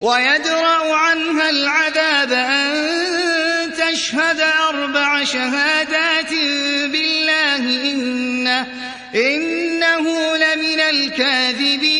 ويدرأ عنها العذاب أن تشهد أربع شهادات بالله إنه, إنه لمن الكاذبين.